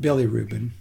Billy Rubin.